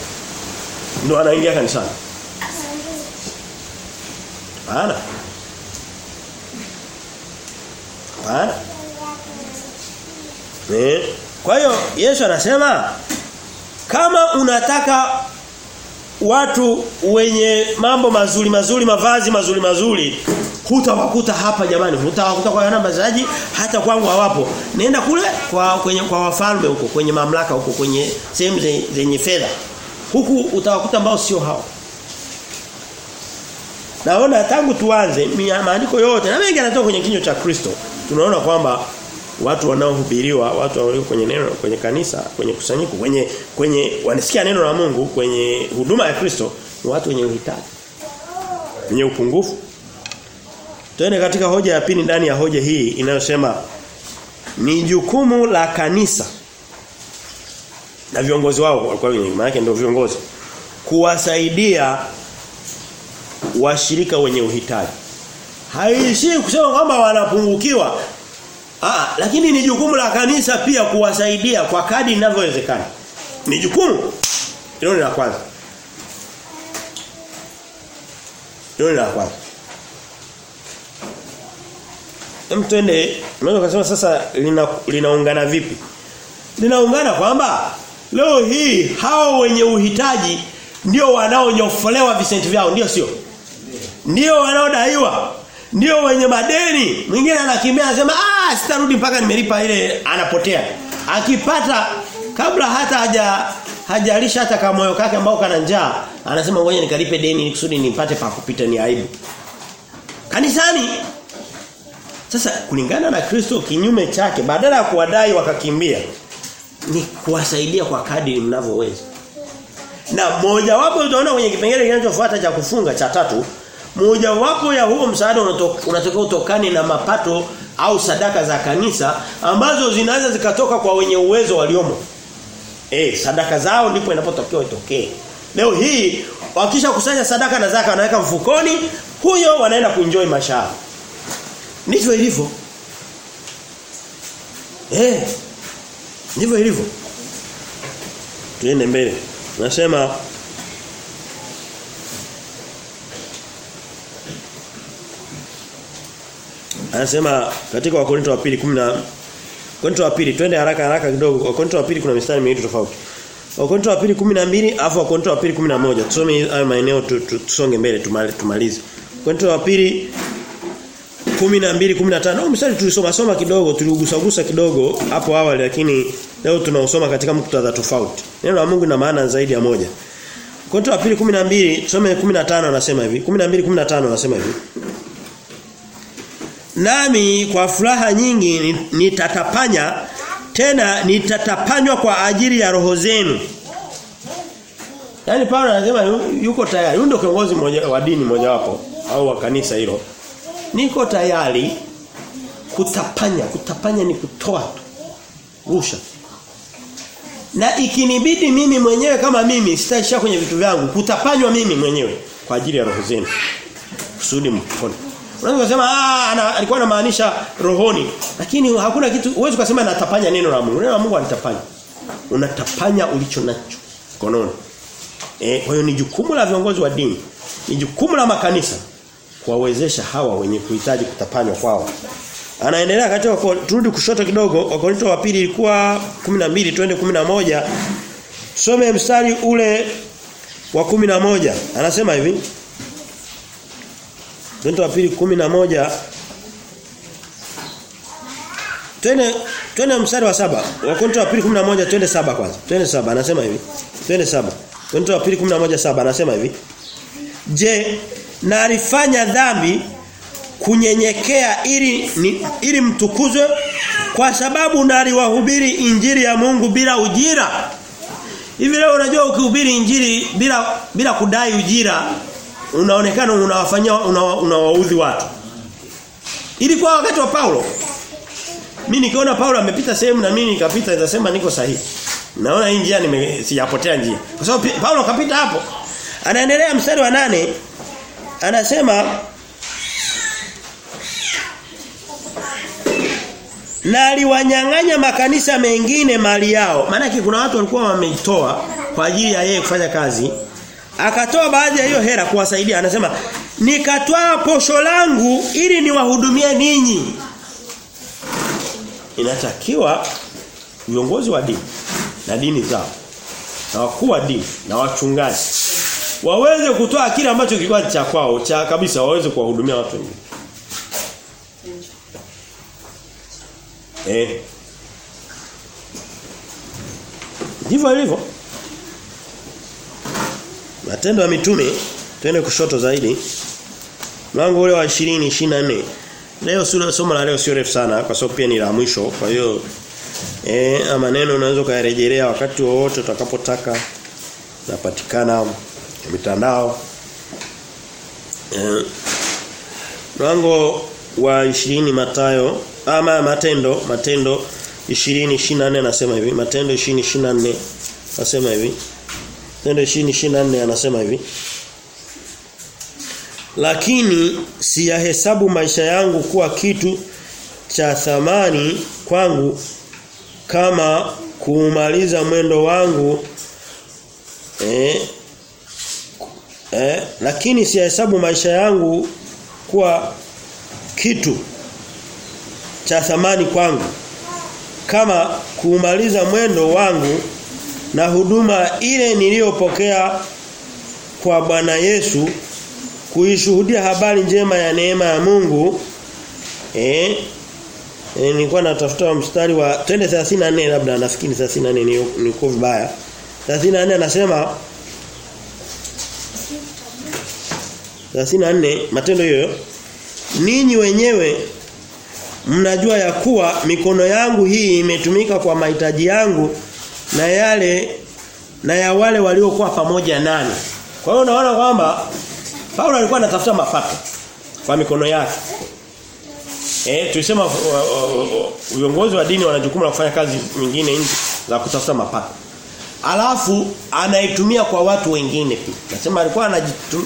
Ndio anaingia kanisani. bana bana Eh? Kwa hiyo Yesu anasema kama unataka watu wenye mambo mazuri mazuri mavazi mazuri mazuri hutawakuta hapa jamani. Hutawakuta kwa namba zaji hata kwangu hawapo. Nenda kule kwa kwenye kwa wafalme huko kwenye mamlaka huko kwenye sehemu zenye fedha. Huku utawakuta ambao sio hao. Naona tangu tuanze maandiko yote na mengi yanatoka kwenye kinywa cha Kristo. Tunaona kwamba watu wanaohubiriwa, watu walio kwenye neno kwenye kanisa, kwenye kusanyiko, kwenye kwenye wanasikia neno la Mungu, kwenye huduma ya Kristo ni watu wenye uhitaji. Wenye upungufu. Tuende katika hoja ya pili ndani ya hoja hii inayosema ni jukumu la kanisa na viongozi wao kwa maana yake ndio viongozi kuwasaidia washirika wenye uhitaji. Haishi kusema kwamba wanapungukiwa. Ah, lakini ni jukumu la kanisa pia kuwasaidia kwa kadi inavyowezekana. Ni jukumu. Hilo ni la kwanza. Hilo ni la kwanza. Mtende, unaweza kusema sasa lina linaungana vipi? Linaungana kwamba leo hii hao wenye uhitaji ndio wanaonyofolewa visenti vyao ndio sio ndio wanaodaiwa ndio wenye madeni. Mwingine anakimbia anasema ah sitarudi mpaka nimelipa ile anapotea. Akipata kabla hata haja hajalisha hata kama moyo kake ambao kana njaa anasema ngoja nikalipe deni kusudi nipate pa kupita ni aibu. Kanisani. Sasa kulingana na Kristo kinyume chake badala ya kuwadai wakakimbia ni kuwasaidia kwa kadri mnavyoweza. Na moja wapo utaona kwenye kipengele kinachofuata cha kufunga cha tatu moja wapo ya huo msaada unatokea utokani na mapato au sadaka za kanisa ambazo zinaweza zikatoka kwa wenye uwezo waliomo. Eh, sadaka zao ndipo inapotakiwa itokee. Leo hii wakisha kusanya sadaka na zaka wanaweka mfukoni, huyo wanaenda kuenjoy mashaa. Ndivyo ilivyo. Eh. Ndivyo ilivyo. Tuende mbele. Nasema Anasema katika wakorinto wa pili 10 Wakorintho wa pili twende haraka haraka kidogo. Wakorintho wa pili kuna mistari miwili tofauti. Wakorintho wa pili 12 afu Wakorintho wa pili 11. Tusome hayo maeneo tusonge mbele tumalize. Wakorintho wa pili 12 15. Au mstari tulisoma soma kidogo, tuligusagusa kidogo hapo awali lakini leo tunausoma katika muktadha tofauti. Neno la Mungu lina maana zaidi ya moja. Wakorintho wa pili 12 tusome 15 anasema hivi. 12 15 anasema hivi. Nami kwa furaha nyingi nitatapanya tena nitatapanywa kwa ajili ya roho zenu. Yaani Paulo anasema yuko tayari. Huyu ndio kiongozi mmoja wa dini mmoja wapo au wa kanisa hilo. Niko tayari kutapanya, kutapanya ni kutoa tu. Rusha. Na ikinibidi mimi mwenyewe kama mimi sitaishia kwenye vitu vyangu, kutapanywa mimi mwenyewe kwa ajili ya roho zenu. Kusudi mpone. Unaweza kusema ah ana, alikuwa anamaanisha rohoni, lakini hakuna kitu uwezo kusema natapanya neno la Mungu. Neno la Mungu alitapanya. Unatapanya ulicho nacho mkononi. Eh, kwa hiyo ni jukumu la viongozi wa dini. Ni jukumu la makanisa kuwawezesha hawa wenye kuhitaji kutapanywa kwao. Anaendelea katika turudi kushoto kidogo Wakorinto wa pili ilikuwa 12 twende 11. Some mstari ule wa 11. Anasema hivi. Wakorinto wa pili 11 Twende twende mstari wa saba. Wakorintho wa pili 11 twende saba kwanza. Twende saba anasema hivi. Twende saba. Wakorintho wa pili 11 saba anasema hivi. Je, na alifanya dhambi kunyenyekea ili ni, ili mtukuzwe kwa sababu naliwahubiri injili ya Mungu bila ujira. Hivi leo unajua ukihubiri injili bila bila kudai ujira unaonekana unawafanyia unawaudhi una watu. Ilikuwa wakati wa Paulo. Mimi nikiona Paulo amepita sehemu na mimi nikapita nitasema niko sahihi. Naona hii njia nime sijapotea njia. Kwa sababu Paulo kapita hapo. Anaendelea mstari wa nane anasema na aliwanyang'anya makanisa mengine mali yao. Maana kuna watu walikuwa wameitoa kwa ajili ya yeye kufanya kazi. Akatoa baadhi ya hiyo hera kuwasaidia. Anasema nikatoa posho langu ili niwahudumie ninyi. Inatakiwa viongozi wa dini na dini zao na wakuu wa dini na wachungaji waweze kutoa kile ambacho kilikuwa cha kwao cha kabisa waweze kuwahudumia watu wengine. Eh. Ndivyo ilivyo. Matendo ya mitume twende kushoto zaidi. Mlango ule wa 20 24. Leo sura somo la leo sio refu sana kwa sababu pia ni la mwisho. Kwa hiyo eh maneno unaweza kuyarejelea wakati wowote utakapotaka. Napatikana mitandao. Eh mlango wa 20 Matayo ama matendo matendo 20 24 anasema hivi matendo 20 24 nasema hivi 20 24 anasema hivi. Lakini siyahesabu maisha yangu kuwa kitu cha thamani kwangu kama kuumaliza mwendo wangu eh, eh, lakini siyahesabu maisha yangu kuwa kitu cha thamani kwangu kama kuumaliza mwendo wangu na huduma ile niliyopokea kwa Bwana Yesu kuishuhudia habari njema ya neema ya Mungu eh E, nilikuwa natafuta mstari wa twende 34 labda nafikiri 34 ni niko vibaya. 34 anasema 34 matendo hiyo ninyi wenyewe mnajua ya kuwa mikono yangu hii imetumika kwa mahitaji yangu na yale na ya wale waliokuwa pamoja nani. Kwa hiyo unaona kwamba Paulo alikuwa anatafuta mapato kwa mikono yake. Eh tulisema viongozi wa dini wana jukumu la kufanya kazi nyingine nje za kutafuta mapato. Alafu anaitumia kwa watu wengine pia. Nasema alikuwa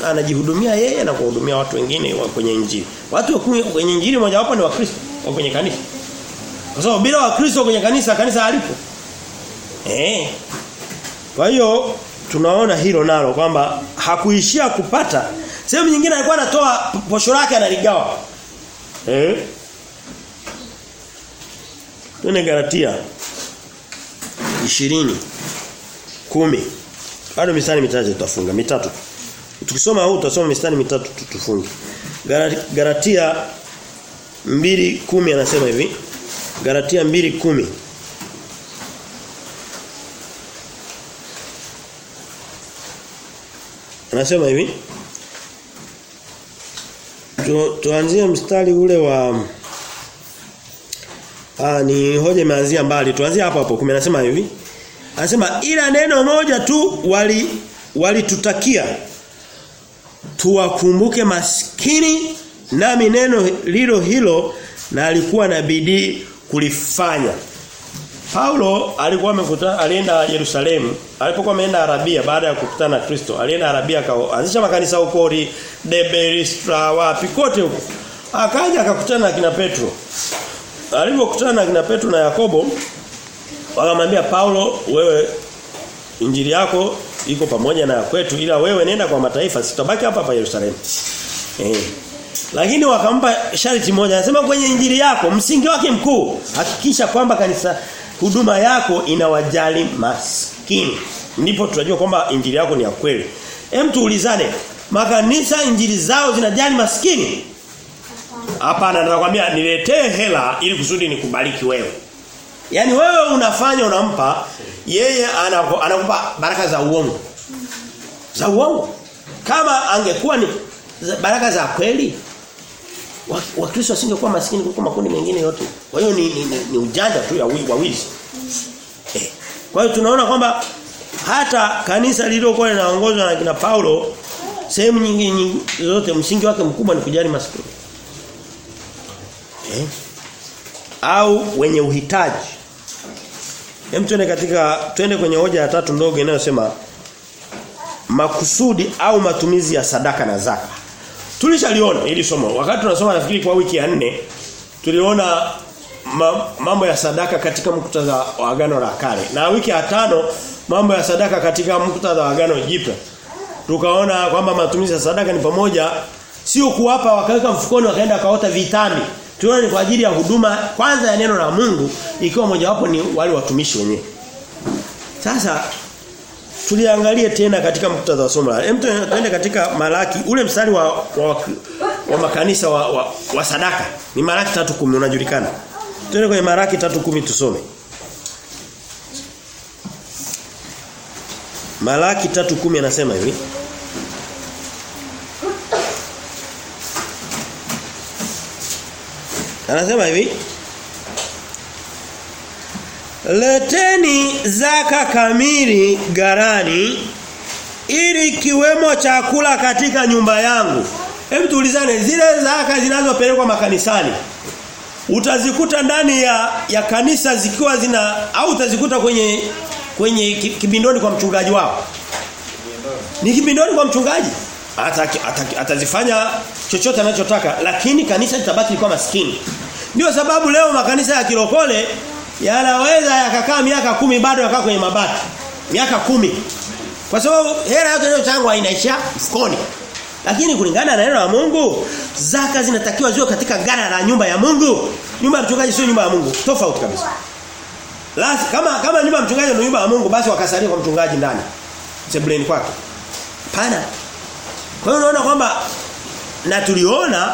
anajihudumia yeye na kuhudumia watu wengine wa kwenye injili. Watu kwenye injili mmoja wapo ni Wakristo wa kwenye kanisa. Kwa sababu bila Wakristo kwenye kanisa kanisa halipo. Eh. Kwa hiyo tunaona hilo nalo kwamba hakuishia kupata. Sehemu nyingine alikuwa anatoa posho lake analigawa. Eh? Tuna Galatia 20 10 bado mistari mitatu tutafunga mitatu tukisoma huu tutasoma mistari mitatu tutufunge. Galatia 2:10 anasema hivi Galatia 2:10 Anasema hivi tu, tuanzie mstari ule wa Ah ni hoja imeanzia mbali. Tuanzie hapo hapo. Kumi Anasema hivi. Anasema ila neno moja tu wali walitutakia tuwakumbuke maskini nami neno lilo hilo na alikuwa na bidii kulifanya. Paulo alikuwa amekuta alienda Yerusalemu, alipokuwa ameenda Arabia baada ya kukutana na Kristo. Alienda Arabia akaanzisha makanisa huko Deberistra wapi kote huko. Akaja akakutana na kina Petro. Alipokutana na kina Petro na Yakobo wakamwambia Paulo wewe injili yako iko pamoja na kwetu ila wewe nenda kwa mataifa sitabaki hapa hapa Yerusalemu. Eh. Lakini wakampa sharti moja anasema kwenye injili yako msingi wake mkuu hakikisha kwamba kanisa huduma yako inawajali maskini. Ndipo tunajua kwamba injili yako ni ya kweli. Hem tuulizane makanisa injili zao zinajali maskini? Hapana nakwambia niletee hela ili kusudi nikubariki wewe. yani wewe unafanya unampa yeye anakupa baraka za uongo. Za uongo. Kama angekuwa ni baraka za kweli Wakristo wasingekuwa maskini kuliko makundi mengine yote. Kwa hiyo ni, ni, ni, ni ujanja tu ya wa wizi. Eh. Kwa hiyo tunaona kwamba hata kanisa lililokuwa linaongozwa na kina Paulo sehemu nyingi, nyingi zote msingi wake mkubwa ni kujali maskini. Eh? Au wenye uhitaji. Hem tuende katika twende kwenye hoja ya tatu ndogo inayosema makusudi au matumizi ya sadaka na zaka. Tulishaliona hili somo. Wakati tunasoma nafikiri kwa wiki ya nne tuliona ma, mambo ya sadaka katika muktadha wa agano la kale. Na wiki ya tano mambo ya sadaka katika muktadha wa agano jipya. Tukaona kwamba matumizi ya sadaka ni pamoja sio kuwapa wakaweka mfukoni wakaenda kaota vitani. Tunaona ni kwa ajili ya huduma kwanza ya neno la Mungu ikiwa mojawapo ni wale watumishi wenyewe. Sasa tuliangalie tena katika muktadha wa somo. la. Hem tuende katika Malaki ule mstari wa wa, wa makanisa wa, wa, wa sadaka. Ni Malaki 3:10 unajulikana. Tuende kwenye Malaki 3:10 tusome. Malaki 3:10 anasema hivi. Anasema hivi Leteni zaka kamili garani ili kiwemo chakula katika nyumba yangu. Hebu tuulizane zile zaka zinazopelekwa makanisani. Utazikuta ndani ya ya kanisa zikiwa zina au utazikuta kwenye kwenye kibindoni kwa mchungaji wao. Ni kibindoni kwa mchungaji. Atazifanya chochote anachotaka lakini kanisa litabaki kwa maskini. Ndio sababu leo makanisa ya kilokole yanaweza yakakaa miaka kumi bado yakaa kwenye mabati. Miaka kumi. Kwa sababu hela yote iliyochangwa inaisha mfukoni. Lakini kulingana na neno la Mungu, zaka zinatakiwa ziwe katika gara la nyumba ya Mungu. Nyumba ya mchungaji sio nyumba ya Mungu, tofauti kabisa. Lasi, kama kama nyumba ya mchungaji ndio nyumba ya Mungu, basi wakasalia kwa mchungaji ndani. Sebuleni kwake. Pana. Kwa hiyo unaona kwamba na tuliona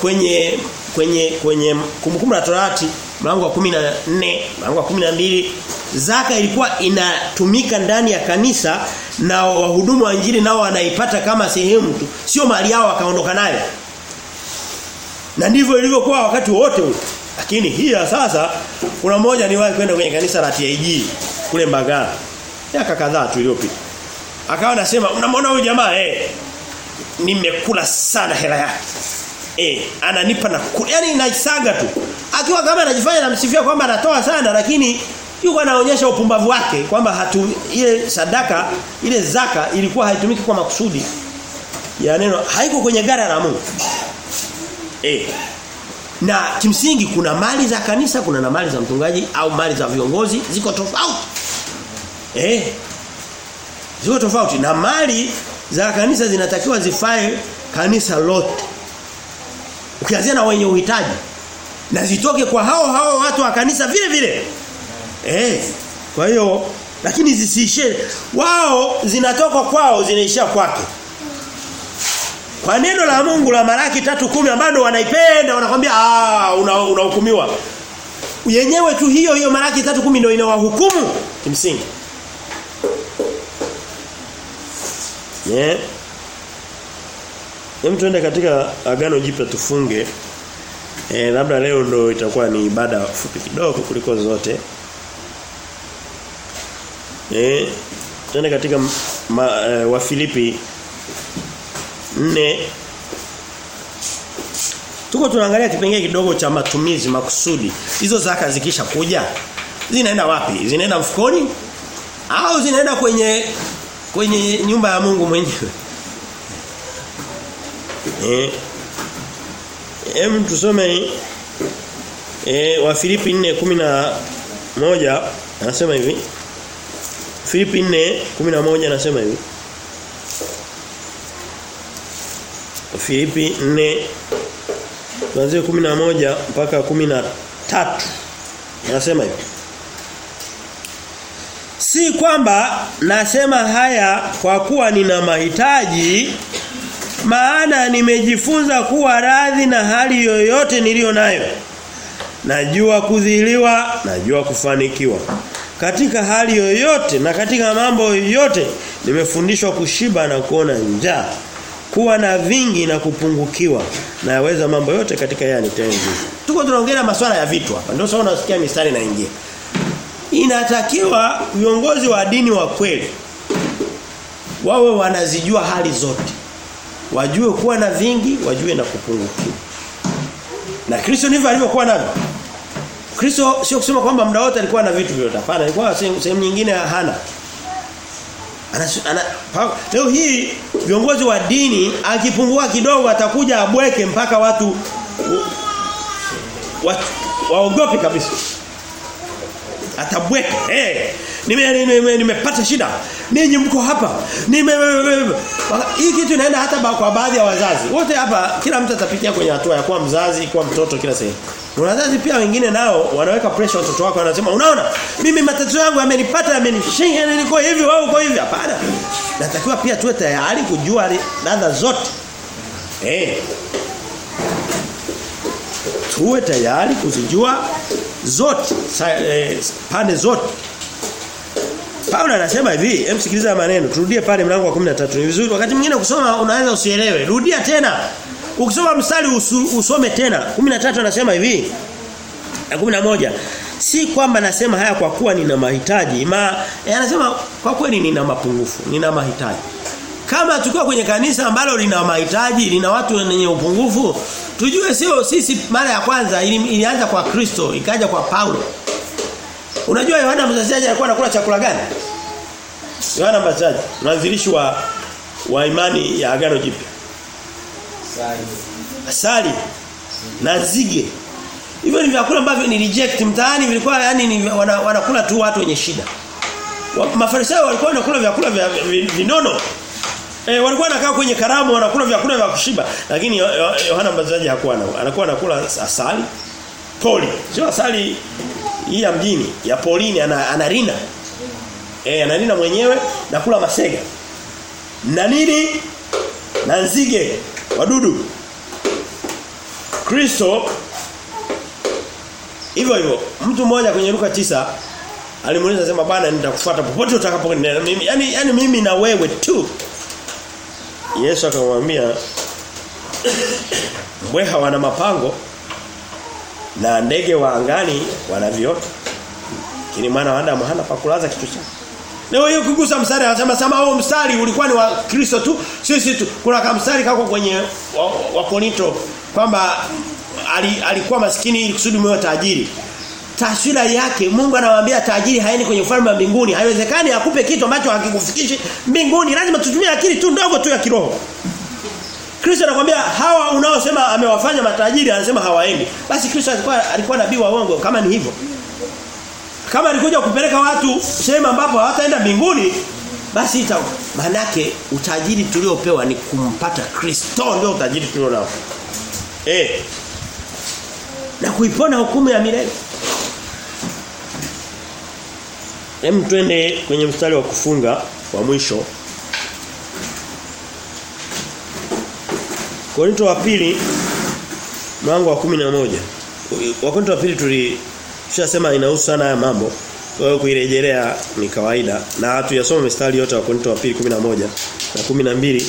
kwenye kwenye kwenye kumbukumbu la Torati mlango wa 14 mlango wa 12 zaka ilikuwa inatumika ndani ya kanisa na wahudumu wa injili nao wanaipata kama sehemu tu sio mali yao wakaondoka nayo. Na ndivyo ilivyokuwa wakati wote ule. Lakini hii sasa kuna mmoja niwahi kwenda kwenye kanisa la TIG kule Mbagala miaka kadhaa tu iliyopita. Akawa anasema unamwona huyu jamaa eh nimekula sana hela yake eh ananipa na yani naisaga tu. Akiwa kama anajifanya namsifia kwamba anatoa sana lakini yuko anaonyesha upumbavu wake kwamba hatu ile sadaka ile zaka ilikuwa haitumiki kwa makusudi. Ya neno haiko kwenye gara la Mungu. Eh na kimsingi kuna mali za kanisa kuna na mali za mtungaji au mali za viongozi ziko tofauti. Eh ziko tofauti. Na mali za kanisa zinatakiwa zifae kanisa lote ukianzia na wenye uhitaji na zitoke kwa hao hao watu wa kanisa vile vile. Eh kwa hiyo lakini zisiishe. Wao zinatoka kwao zinaishia kwake. Kwa neno la Mungu la Malaki tatu kumi ambao wanaipenda wanakwambia ah unahukumiwa. Una yenyewe tu hiyo hiyo Malaki tatu kumi ndio inawahukumu kimsingi. Yeah. Hem tuende katika agano jipya tufunge. Eh labda leo ndo itakuwa ni ibada fupi kidogo kuliko zote. Eh tuende katika ma, e, wa Filipi 4 Tuko tunaangalia kipengele kidogo cha matumizi makusudi. Hizo zaka zikisha kuja zinaenda wapi? Zinaenda mfukoni au zinaenda kwenye kwenye nyumba ya Mungu mwenyewe? Eh. Hem tusome eh wa Filipi 4:11 anasema hivi. Filipi 4:11 anasema hivi. Filipi 4 kuanzia 11 mpaka 13. Anasema hivi. Si kwamba nasema haya kwa kuwa nina mahitaji maana nimejifunza kuwa radhi na hali yoyote niliyo nayo. Najua kudhiliwa, najua kufanikiwa. Katika hali yoyote na katika mambo yoyote nimefundishwa kushiba na kuona njaa kuwa na vingi na kupungukiwa naweza mambo yote katika yeye anitaye Tuko tunaongelea masuala ya vitu hapa. Ndio sababu unasikia mistari inaingia. Inatakiwa viongozi wa dini wa kweli wawe wanazijua hali zote. Wajue kuwa na vingi, wajue na kupungukiwa. Na Kristo ndivyo alivyokuwa navyo. Kristo sio kusema kwamba muda wote alikuwa na vitu vyote. Hapana, alikuwa sehemu nyingine hana. Ana, ana pa, leo hii viongozi wa dini akipungua kidogo atakuja abweke mpaka watu waogope wa kabisa. Atabweka. Eh, hey, nime nimepata nime shida. Ninyi mko hapa. Nime hii kitu inaenda hata kwa baadhi ya wazazi. Wote hapa kila mtu atapitia kwenye hatua ya kuwa mzazi, kuwa mtoto kila sehemu. Wazazi pia wengine nao wanaweka pressure watoto wako wanasema unaona mimi matatizo yangu yamenipata yamenishinda nilikuwa hivi wao uko hivi hapana. Natakiwa pia tuwe tayari kujua ladha zote. Eh. Tuwe tayari kuzijua zote, eh, pande zote. Paulo anasema hivi, hem sikiliza maneno. Turudie pale mlango wa 13. Ni vizuri wakati mwingine kusoma unaweza usielewe. Rudia tena. Ukisoma mstari usu, usome tena. 13 anasema hivi. Na 11. Si kwamba nasema haya kwa kuwa nina mahitaji. Ma eh, anasema kwa kweli nina mapungufu, nina mahitaji. Kama tukiwa kwenye kanisa ambalo lina mahitaji, lina watu wenye upungufu, tujue sio sisi mara ya kwanza ili, ilianza kwa Kristo, ikaja kwa Paulo. Unajua Yohana Mbatizaji alikuwa anakula chakula gani? Yohana Mbatizaji, mwanzilishi wa wa imani ya Agano Jipya. Asali na nzige. Hivyo ni vyakula ambavyo ni reject mtaani vilikuwa yani ni wana, wanakula tu watu wenye shida. Mafarisayo walikuwa wanakula vyakula vya vinono. Eh walikuwa wanakaa kwenye karamu wanakula vyakula vya kushiba lakini Yohana Mbatizaji hakuwa na anakuwa anakula asali poli. Sio asali hii ya mjini ya polini ana, anarina. Eh anarina mwenyewe na kula masega. Na nini? Na nzige, wadudu. Kristo hivyo hivyo mtu mmoja kwenye Luka tisa alimuuliza sema bwana nitakufuata popote utakapokwenda mimi yani yani mimi na wewe tu Yesu akamwambia mbweha wana mapango na ndege wa angani wana viota lakini mwana wa Adamu hana pa kulaza kichwa chake. Leo hiyo kugusa mstari anasema sama huo mstari ulikuwa ni wa Kristo tu. Sisi tu. Kuna kama mstari kako kwenye wa, wa Korinto kwamba ali, alikuwa maskini ili kusudi mwe tajiri. Taswira yake Mungu anawaambia tajiri haendi kwenye ufalme wa mbinguni. Haiwezekani akupe kitu ambacho hakikufikishi mbinguni. Lazima tutumie akili tu ndogo tu ya kiroho Kristo anakuambia hawa unaosema amewafanya matajiri anasema hawaendi. Basi Kristo alikuwa alikuwa nabii wa uongo kama ni hivyo. Kama alikuja kupeleka watu sehemu ambapo hawataenda mbinguni basi ita manake utajiri tuliopewa ni kumpata Kristo ndio utajiri tulionao. Eh. Na kuipona hukumu ya milele. Hem twende kwenye mstari wa kufunga wa mwisho. Korinto wa pili mlango wa kumi na moja Wa pili tulishasema inahusu sana haya mambo. Kwa hiyo kuirejelea ni kawaida na hatuyasoma mistari yote wa Korinto wa pili 11 na 12.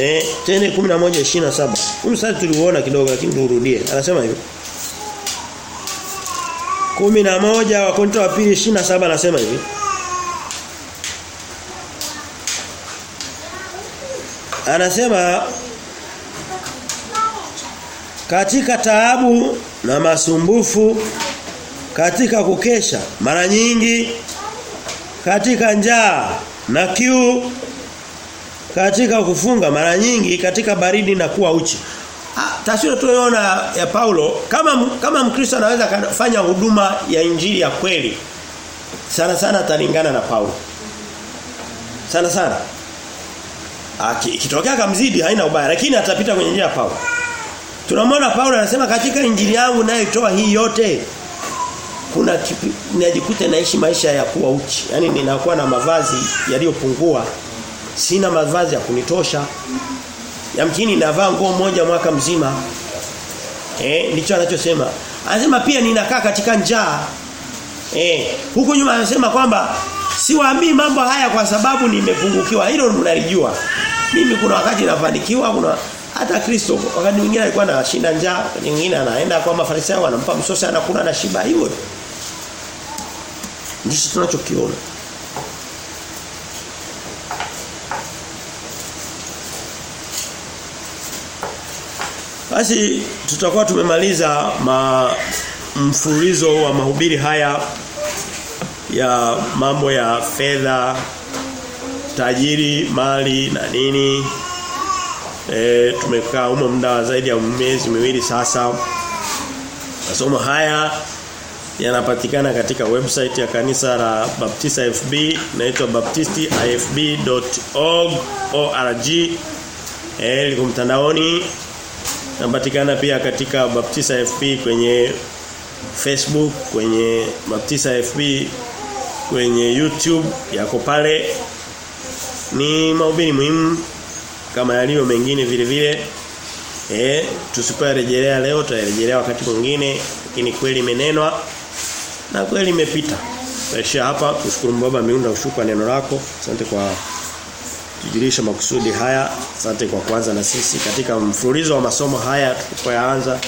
Eh, tena 11:27. Huu mstari tuliuona kidogo lakini turudie. Anasema hivi. 11 wa Korinto wa pili 27 anasema hivi. anasema katika taabu na masumbufu katika kukesha mara nyingi katika njaa na kiu katika kufunga mara nyingi katika baridi na kuwa uchi. Taswira tunayoona ya Paulo kama kama Mkristo anaweza kufanya huduma ya injili ya kweli sana sana atalingana na Paulo. Sana sana. Kitokea kamzidi haina ubaya lakini atapita kwenye njia ya Paulo tunamwona Paulo anasema katika injili yangu nayoitoa hii yote kuna najikuta naishi maisha ya kuwa uchi Yaani ninakuwa na mavazi yaliyopungua sina mavazi ya kunitosha Yamkini navaa nguo moja mwaka mzima. Eh, ndicho anachosema. Anasema pia ninakaa katika njaa. Eh, huko nyuma anasema kwamba siwaambii mambo haya kwa sababu nimepungukiwa. Hilo mnalijua. Mimi kuna wakati nafanikiwa, kuna hata Kristo wakati mwingine alikuwa anashinda njaa, wakati mwingine anaenda kwa mafarisayo anampa msosi anakula na shiba hivyo. Ndicho tunachokiona. Basi tutakuwa tumemaliza ma mfululizo wa mahubiri haya ya mambo ya fedha tajiri mali na nini e, tumekaa humo muda zaidi ya miezi miwili sasa. Masomo haya yanapatikana katika website ya kanisa la Baptista FB inaitwa baptistifb.org org eh liko mtandaoni. Napatikana pia katika Baptista FB kwenye Facebook, kwenye Baptista fb kwenye YouTube yako pale. Ni mahubiri muhimu kama yaliyo mengine vile vile. Eh, tusiporejelea leo tutarejelea wakati mwingine, lakini kweli imenenwa na kweli imepita. Taishia hapa, kushukuru Baba ameunda ushuka neno lako. Asante kwa kujulisha makusudi haya. Asante kwa kwanza na sisi katika mfululizo wa masomo haya tulipoanza.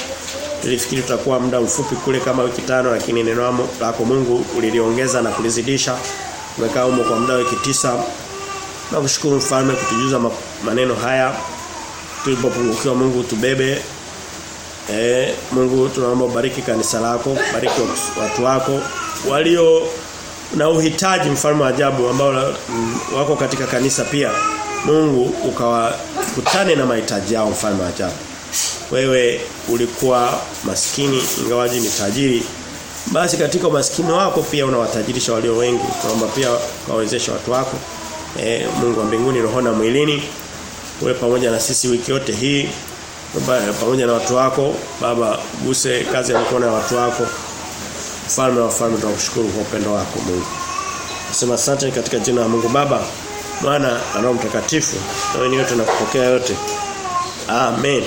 Tulifikiri tutakuwa muda mfupi kule kama wiki tano lakini neno lako Mungu uliliongeza na kulizidisha. Tumekaa humo kwa muda wiki tisa. Na kushukuru mfalme kutujuza maneno haya. Tulipopungukiwa Mungu tubebe. e, Mungu tunaomba ubariki kanisa lako, bariki watu wako. Walio na uhitaji mfalme ajabu ambao wako katika kanisa pia Mungu ukawakutane na mahitaji yao mfalme ajabu. Wewe ulikuwa maskini ingawaji ni tajiri. Basi katika umaskini wako pia unawatajirisha walio wengi. Tunaomba pia kawawezeshe watu wako. E, Mungu wa mbinguni roho na mwilini uwe pamoja na sisi wiki yote hii Baba pamoja na watu wako baba guse kazi ya mikono ya watu wako Mfalme wa falme tunakushukuru kwa upendo wako Mungu. Nasema asante katika jina la Mungu Baba, Mwana na Mtakatifu. Na wewe yote nakupokea yote. Amen.